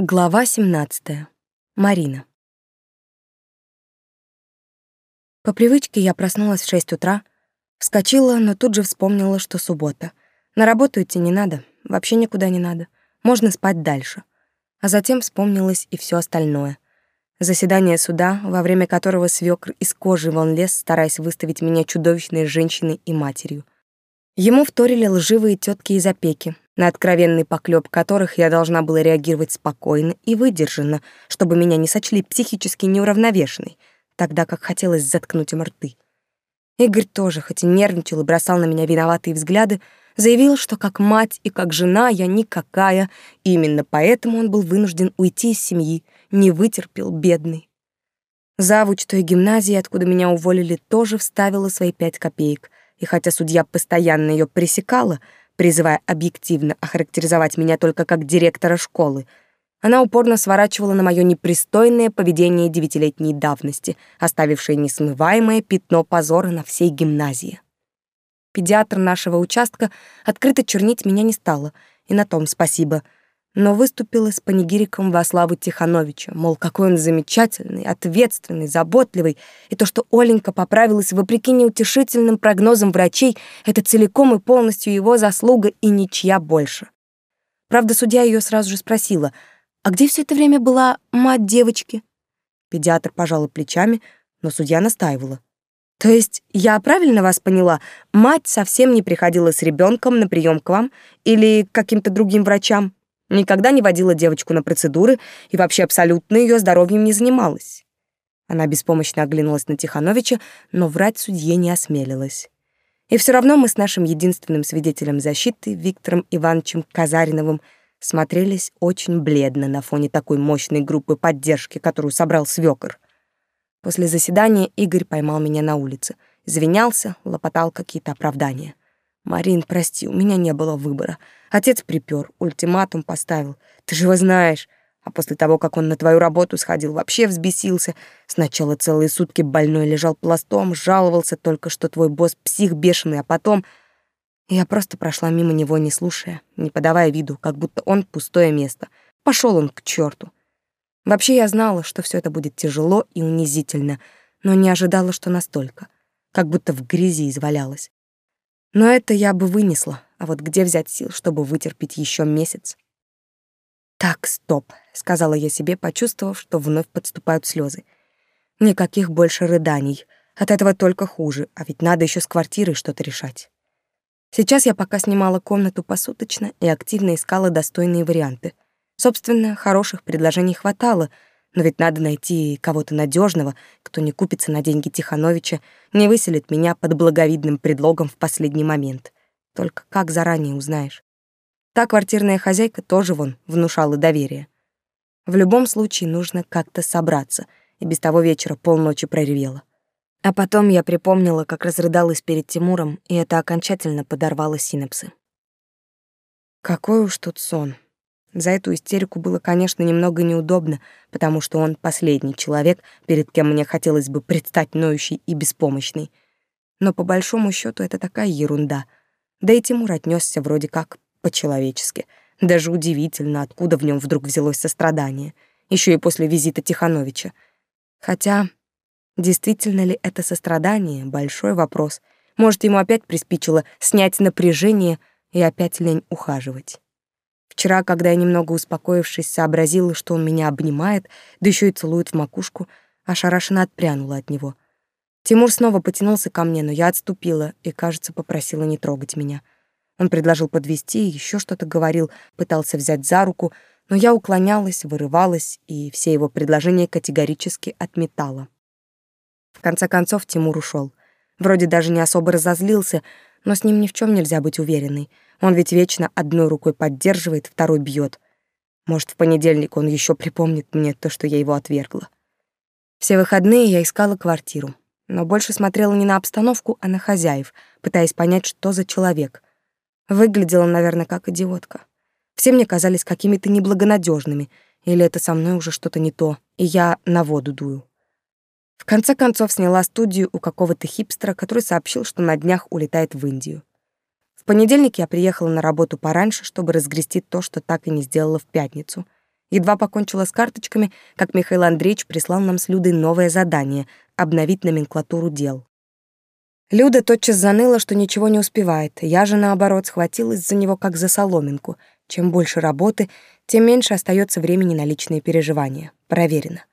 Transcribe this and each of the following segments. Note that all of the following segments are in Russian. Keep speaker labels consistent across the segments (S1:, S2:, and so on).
S1: Глава 17. Марина. По привычке я проснулась в 6 утра, вскочила, но тут же вспомнила, что суббота. На работу идти не надо, вообще никуда не надо. Можно спать дальше. А затем вспомнилось и все остальное. Заседание суда, во время которого свёкр из кожи вон лез, стараясь выставить меня чудовищной женщиной и матерью. Ему вторили лживые тетки из опеки, на откровенный поклёб которых я должна была реагировать спокойно и выдержанно, чтобы меня не сочли психически неуравновешенной, тогда как хотелось заткнуть им рты. Игорь тоже, хоть и нервничал и бросал на меня виноватые взгляды, заявил, что как мать и как жена я никакая, и именно поэтому он был вынужден уйти из семьи, не вытерпел, бедный. Завуч той гимназии, откуда меня уволили, тоже вставила свои пять копеек, и хотя судья постоянно ее пресекала, призывая объективно охарактеризовать меня только как директора школы. Она упорно сворачивала на мое непристойное поведение девятилетней давности, оставившее несмываемое пятно позора на всей гимназии. Педиатр нашего участка открыто чернить меня не стала, и на том спасибо — но выступила с панигириком во славу Тихановича, мол, какой он замечательный, ответственный, заботливый, и то, что Оленька поправилась вопреки неутешительным прогнозам врачей, это целиком и полностью его заслуга и ничья больше. Правда, судья ее сразу же спросила, а где все это время была мать девочки? Педиатр пожала плечами, но судья настаивала. То есть я правильно вас поняла? Мать совсем не приходила с ребенком на прием к вам или к каким-то другим врачам? Никогда не водила девочку на процедуры и вообще абсолютно ее здоровьем не занималась. Она беспомощно оглянулась на Тихановича, но врать судье не осмелилась. И все равно мы с нашим единственным свидетелем защиты, Виктором Ивановичем Казариновым, смотрелись очень бледно на фоне такой мощной группы поддержки, которую собрал свёкор. После заседания Игорь поймал меня на улице, извинялся, лопотал какие-то оправдания. «Марин, прости, у меня не было выбора. Отец припер, ультиматум поставил. Ты же его знаешь. А после того, как он на твою работу сходил, вообще взбесился. Сначала целые сутки больной лежал пластом, жаловался только, что твой босс псих бешеный, а потом... Я просто прошла мимо него, не слушая, не подавая виду, как будто он пустое место. Пошел он к черту. Вообще я знала, что все это будет тяжело и унизительно, но не ожидала, что настолько. Как будто в грязи извалялась. Но это я бы вынесла, а вот где взять сил, чтобы вытерпеть еще месяц? «Так, стоп», — сказала я себе, почувствовав, что вновь подступают слезы. «Никаких больше рыданий. От этого только хуже, а ведь надо еще с квартирой что-то решать». Сейчас я пока снимала комнату посуточно и активно искала достойные варианты. Собственно, хороших предложений хватало — но ведь надо найти кого-то надежного, кто не купится на деньги Тихановича, не выселит меня под благовидным предлогом в последний момент. Только как заранее узнаешь? Та квартирная хозяйка тоже вон внушала доверие. В любом случае нужно как-то собраться, и без того вечера полночи проревела. А потом я припомнила, как разрыдалась перед Тимуром, и это окончательно подорвало синапсы. Какой уж тут сон. За эту истерику было, конечно, немного неудобно, потому что он последний человек, перед кем мне хотелось бы предстать ноющей и беспомощной. Но по большому счету это такая ерунда. Да и Тимур отнесся вроде как по-человечески. Даже удивительно, откуда в нем вдруг взялось сострадание. Еще и после визита Тихановича. Хотя, действительно ли это сострадание — большой вопрос. Может, ему опять приспичило снять напряжение и опять лень ухаживать. Вчера, когда я немного успокоившись, сообразила, что он меня обнимает, да еще и целует в макушку, ошарашенно отпрянула от него. Тимур снова потянулся ко мне, но я отступила и, кажется, попросила не трогать меня. Он предложил подвести, еще что-то говорил, пытался взять за руку, но я уклонялась, вырывалась и все его предложения категорически отметала. В конце концов Тимур ушел. Вроде даже не особо разозлился, но с ним ни в чем нельзя быть уверенной — он ведь вечно одной рукой поддерживает, второй бьет. Может, в понедельник он еще припомнит мне то, что я его отвергла. Все выходные я искала квартиру, но больше смотрела не на обстановку, а на хозяев, пытаясь понять, что за человек. Выглядела, наверное, как идиотка. Все мне казались какими-то неблагонадежными, или это со мной уже что-то не то, и я на воду дую. В конце концов сняла студию у какого-то хипстера, который сообщил, что на днях улетает в Индию понедельник я приехала на работу пораньше, чтобы разгрести то, что так и не сделала в пятницу. Едва покончила с карточками, как Михаил Андреевич прислал нам с Людой новое задание — обновить номенклатуру дел. Люда тотчас заныла, что ничего не успевает. Я же, наоборот, схватилась за него как за соломинку. Чем больше работы, тем меньше остается времени на личные переживания. Проверено.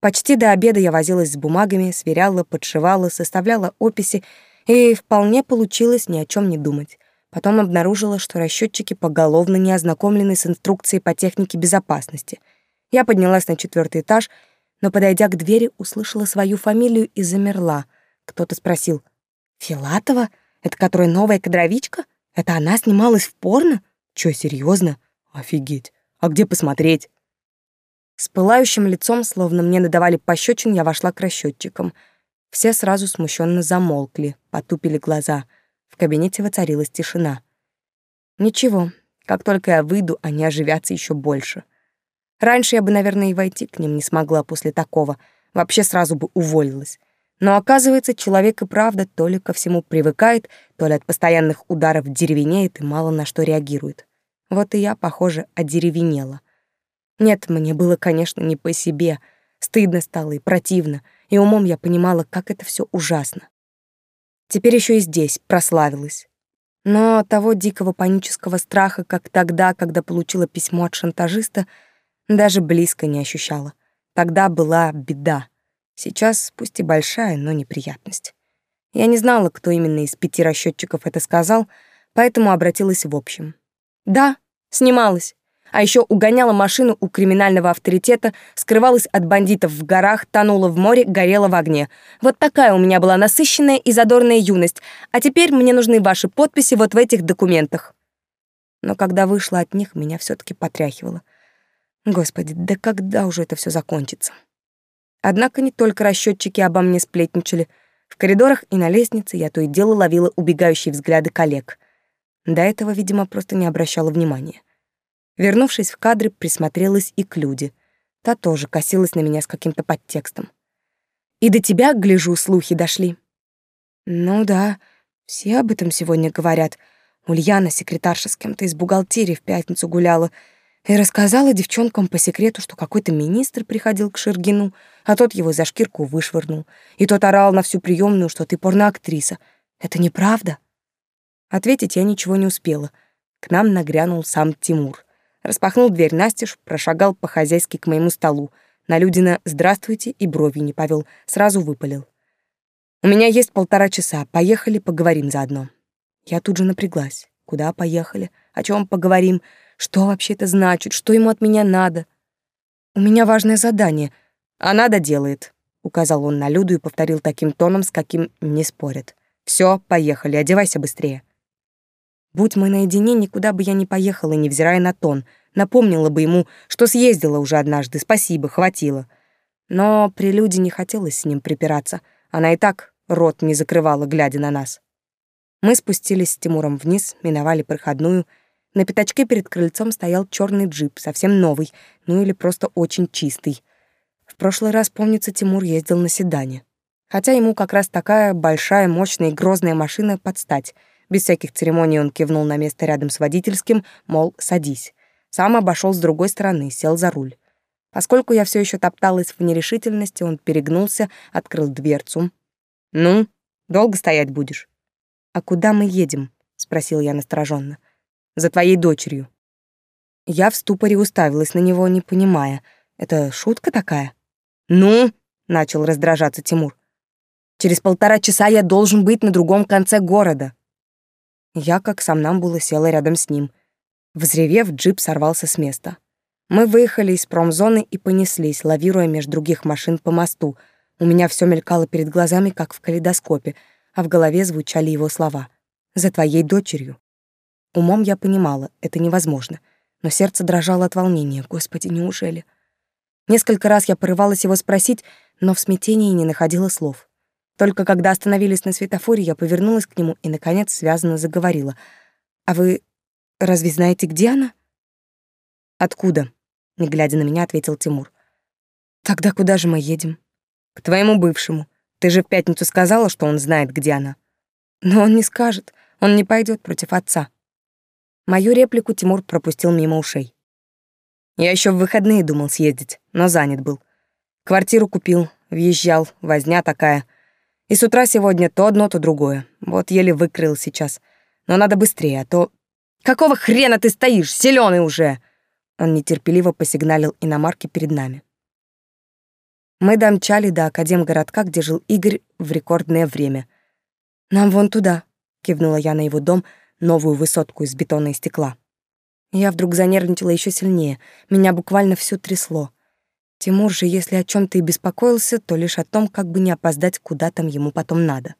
S1: Почти до обеда я возилась с бумагами, сверяла, подшивала, составляла описи, и вполне получилось ни о чем не думать. Потом обнаружила, что расчетчики поголовно не ознакомлены с инструкцией по технике безопасности. Я поднялась на четвертый этаж, но, подойдя к двери, услышала свою фамилию и замерла. Кто-то спросил, «Филатова? Это которая новая кадровичка? Это она снималась в порно? Чё, серьезно? Офигеть! А где посмотреть?» С пылающим лицом, словно мне надавали пощечин, я вошла к расчетчикам. Все сразу смущенно замолкли, потупили глаза — в кабинете воцарилась тишина. Ничего, как только я выйду, они оживятся еще больше. Раньше я бы, наверное, и войти к ним не смогла после такого, вообще сразу бы уволилась. Но оказывается, человек и правда то ли ко всему привыкает, то ли от постоянных ударов деревенеет и мало на что реагирует. Вот и я, похоже, одеревенела. Нет, мне было, конечно, не по себе. Стыдно стало и противно, и умом я понимала, как это все ужасно. Теперь еще и здесь прославилась. Но того дикого панического страха, как тогда, когда получила письмо от шантажиста, даже близко не ощущала. Тогда была беда. Сейчас, пусть и большая, но неприятность. Я не знала, кто именно из пяти расчетчиков это сказал, поэтому обратилась в общем. Да, снималась а еще угоняла машину у криминального авторитета, скрывалась от бандитов в горах, тонула в море, горела в огне. Вот такая у меня была насыщенная и задорная юность, а теперь мне нужны ваши подписи вот в этих документах. Но когда вышла от них, меня все таки потряхивало. Господи, да когда уже это все закончится? Однако не только расчетчики обо мне сплетничали. В коридорах и на лестнице я то и дело ловила убегающие взгляды коллег. До этого, видимо, просто не обращала внимания. Вернувшись в кадры, присмотрелась и к Люде. Та тоже косилась на меня с каким-то подтекстом. «И до тебя, гляжу, слухи дошли». «Ну да, все об этом сегодня говорят. Ульяна, секретарша с кем-то из бухгалтерии в пятницу гуляла и рассказала девчонкам по секрету, что какой-то министр приходил к Шергину, а тот его за шкирку вышвырнул. И тот орал на всю приемную, что ты порноактриса. Это неправда?» Ответить я ничего не успела. К нам нагрянул сам Тимур — Распахнул дверь настежь, прошагал по-хозяйски к моему столу. На Людина «Здравствуйте» и брови не повел, сразу выпалил. «У меня есть полтора часа, поехали, поговорим заодно». Я тут же напряглась. Куда поехали? О чем поговорим? Что вообще это значит? Что ему от меня надо? У меня важное задание. А надо делает, указал он на Люду и повторил таким тоном, с каким не спорят. Все, поехали, одевайся быстрее. Будь мы наедине, никуда бы я не поехала, невзирая на тон. Напомнила бы ему, что съездила уже однажды, спасибо, хватило. Но при люди не хотелось с ним припираться. Она и так рот не закрывала, глядя на нас. Мы спустились с Тимуром вниз, миновали проходную. На пятачке перед крыльцом стоял черный джип, совсем новый, ну или просто очень чистый. В прошлый раз, помнится, Тимур ездил на седане. Хотя ему как раз такая большая, мощная и грозная машина подстать — без всяких церемоний он кивнул на место рядом с водительским, мол, садись. Сам обошел с другой стороны, сел за руль. Поскольку я все еще топталась в нерешительности, он перегнулся, открыл дверцу. «Ну, долго стоять будешь?» «А куда мы едем?» — спросил я настороженно. «За твоей дочерью». Я в ступоре уставилась на него, не понимая. «Это шутка такая?» «Ну?» — начал раздражаться Тимур. «Через полтора часа я должен быть на другом конце города». Я, как сам нам было, села рядом с ним. Взревев, джип сорвался с места. Мы выехали из промзоны и понеслись, лавируя между других машин по мосту. У меня все мелькало перед глазами, как в калейдоскопе, а в голове звучали его слова. «За твоей дочерью». Умом я понимала, это невозможно, но сердце дрожало от волнения. Господи, неужели? Несколько раз я порывалась его спросить, но в смятении не находила слов. Только когда остановились на светофоре, я повернулась к нему и, наконец, связанно заговорила. «А вы разве знаете, где она?» «Откуда?» — не глядя на меня, ответил Тимур. «Тогда куда же мы едем?» «К твоему бывшему. Ты же в пятницу сказала, что он знает, где она». «Но он не скажет. Он не пойдет против отца». Мою реплику Тимур пропустил мимо ушей. Я еще в выходные думал съездить, но занят был. Квартиру купил, въезжал, возня такая. И с утра сегодня то одно, то другое. Вот еле выкрыл сейчас. Но надо быстрее, а то... Какого хрена ты стоишь, зеленый уже? Он нетерпеливо посигналил иномарке перед нами. Мы домчали до Академгородка, где жил Игорь в рекордное время. «Нам вон туда», — кивнула я на его дом, новую высотку из бетона и стекла. Я вдруг занервничала еще сильнее, меня буквально всё трясло. Тимур же, если о чем то и беспокоился, то лишь о том, как бы не опоздать, куда там ему потом надо.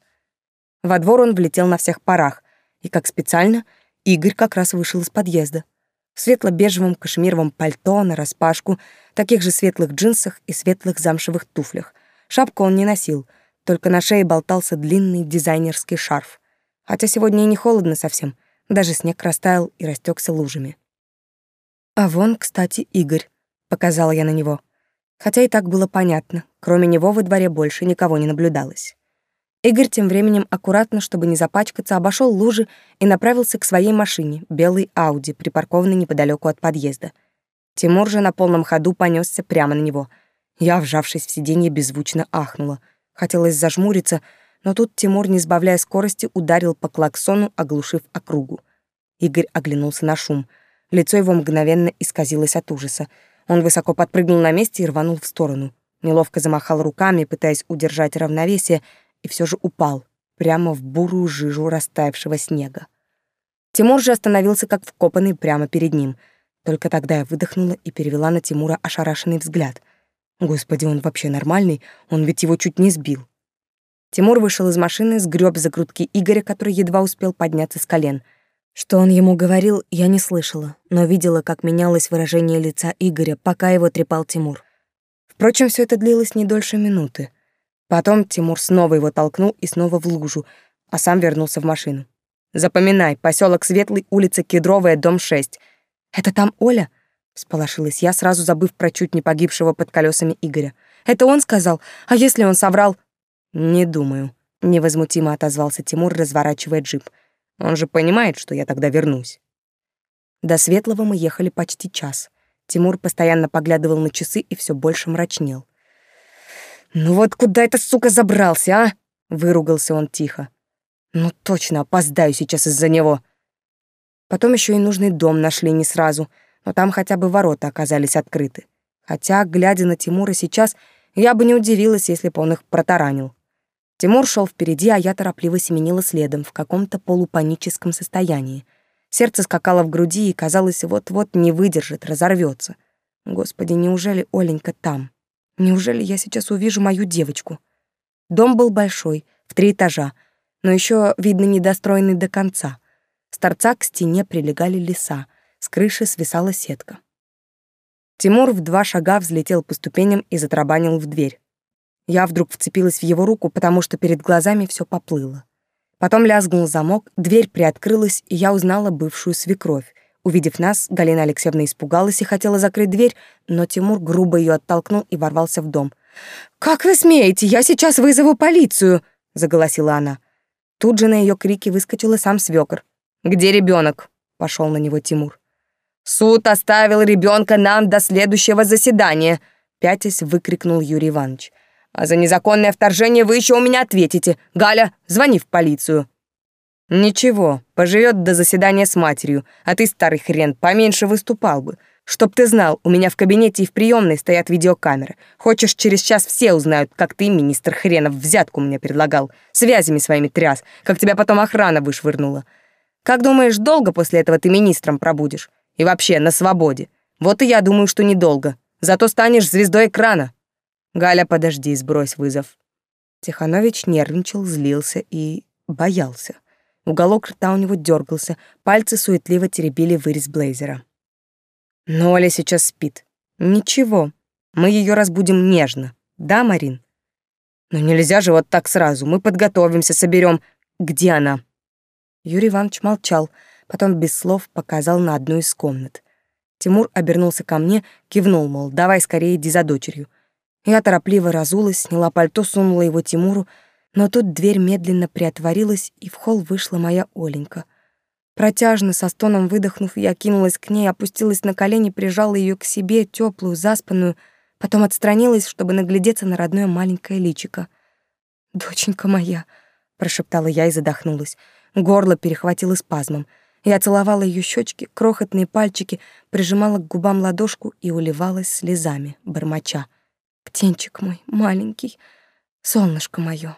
S1: Во двор он влетел на всех парах, и, как специально, Игорь как раз вышел из подъезда. В светло-бежевом кашемировом пальто, нараспашку, таких же светлых джинсах и светлых замшевых туфлях. Шапку он не носил, только на шее болтался длинный дизайнерский шарф. Хотя сегодня и не холодно совсем, даже снег растаял и растекся лужами. А вон, кстати, Игорь, показала я на него. Хотя и так было понятно, кроме него во дворе больше никого не наблюдалось. Игорь тем временем аккуратно, чтобы не запачкаться, обошел лужи и направился к своей машине, белой Ауди, припаркованной неподалеку от подъезда. Тимур же на полном ходу понесся прямо на него. Я, вжавшись в сиденье, беззвучно ахнула. Хотелось зажмуриться, но тут Тимур, не сбавляя скорости, ударил по клаксону, оглушив округу. Игорь оглянулся на шум — Лицо его мгновенно исказилось от ужаса. Он высоко подпрыгнул на месте и рванул в сторону. Неловко замахал руками, пытаясь удержать равновесие, и все же упал, прямо в бурую жижу растаявшего снега. Тимур же остановился как вкопанный прямо перед ним. Только тогда я выдохнула и перевела на Тимура ошарашенный взгляд. Господи, он вообще нормальный? Он ведь его чуть не сбил. Тимур вышел из машины, сгреб за грудки Игоря, который едва успел подняться с колен — что он ему говорил, я не слышала, но видела, как менялось выражение лица Игоря, пока его трепал Тимур. Впрочем, все это длилось не дольше минуты. Потом Тимур снова его толкнул и снова в лужу, а сам вернулся в машину. «Запоминай, поселок Светлый, улица Кедровая, дом 6. Это там Оля?» — всполошилась я, сразу забыв про чуть не погибшего под колесами Игоря. «Это он сказал? А если он соврал?» «Не думаю», — невозмутимо отозвался Тимур, разворачивая джип. «Я он же понимает, что я тогда вернусь. До Светлого мы ехали почти час. Тимур постоянно поглядывал на часы и все больше мрачнел. «Ну вот куда эта сука забрался, а?» — выругался он тихо. «Ну точно, опоздаю сейчас из-за него». Потом еще и нужный дом нашли не сразу, но там хотя бы ворота оказались открыты. Хотя, глядя на Тимура сейчас, я бы не удивилась, если бы он их протаранил. Тимур шел впереди, а я торопливо семенила следом в каком-то полупаническом состоянии. Сердце скакало в груди и, казалось, вот-вот не выдержит, разорвется. Господи, неужели Оленька там? Неужели я сейчас увижу мою девочку? Дом был большой, в три этажа, но еще, видно, недостроенный до конца. С торца к стене прилегали леса, с крыши свисала сетка. Тимур в два шага взлетел по ступеням и затрабанил в дверь. Я вдруг вцепилась в его руку, потому что перед глазами все поплыло. Потом лязгнул замок, дверь приоткрылась, и я узнала бывшую свекровь. Увидев нас, Галина Алексеевна испугалась и хотела закрыть дверь, но Тимур грубо ее оттолкнул и ворвался в дом. «Как вы смеете? Я сейчас вызову полицию!» — заголосила она. Тут же на ее крики выскочила сам свекор. «Где ребенок? пошел на него Тимур. «Суд оставил ребенка нам до следующего заседания!» — пятясь выкрикнул Юрий Иванович. А за незаконное вторжение вы еще у меня ответите. Галя, звони в полицию». «Ничего, поживет до заседания с матерью, а ты, старый хрен, поменьше выступал бы. Чтоб ты знал, у меня в кабинете и в приемной стоят видеокамеры. Хочешь, через час все узнают, как ты, министр хренов, взятку мне предлагал, связями своими тряс, как тебя потом охрана вышвырнула. Как думаешь, долго после этого ты министром пробудешь? И вообще, на свободе? Вот и я думаю, что недолго. Зато станешь звездой экрана». «Галя, подожди, сбрось вызов». Тиханович нервничал, злился и боялся. Уголок рта у него дергался, пальцы суетливо теребили вырез блейзера. Но Оля сейчас спит. Ничего, мы ее разбудим нежно. Да, Марин? Но нельзя же вот так сразу. Мы подготовимся, соберем. Где она? Юрий Иванович молчал, потом без слов показал на одну из комнат. Тимур обернулся ко мне, кивнул, мол, давай скорее иди за дочерью. Я торопливо разулась, сняла пальто, сунула его Тимуру, но тут дверь медленно приотворилась, и в холл вышла моя Оленька. Протяжно, со стоном выдохнув, я кинулась к ней, опустилась на колени, прижала ее к себе, теплую, заспанную, потом отстранилась, чтобы наглядеться на родное маленькое личико. «Доченька моя», — прошептала я и задохнулась. Горло перехватило спазмом. Я целовала ее щечки, крохотные пальчики, прижимала к губам ладошку и уливалась слезами, бормоча. «Птенчик мой, маленький, солнышко мое,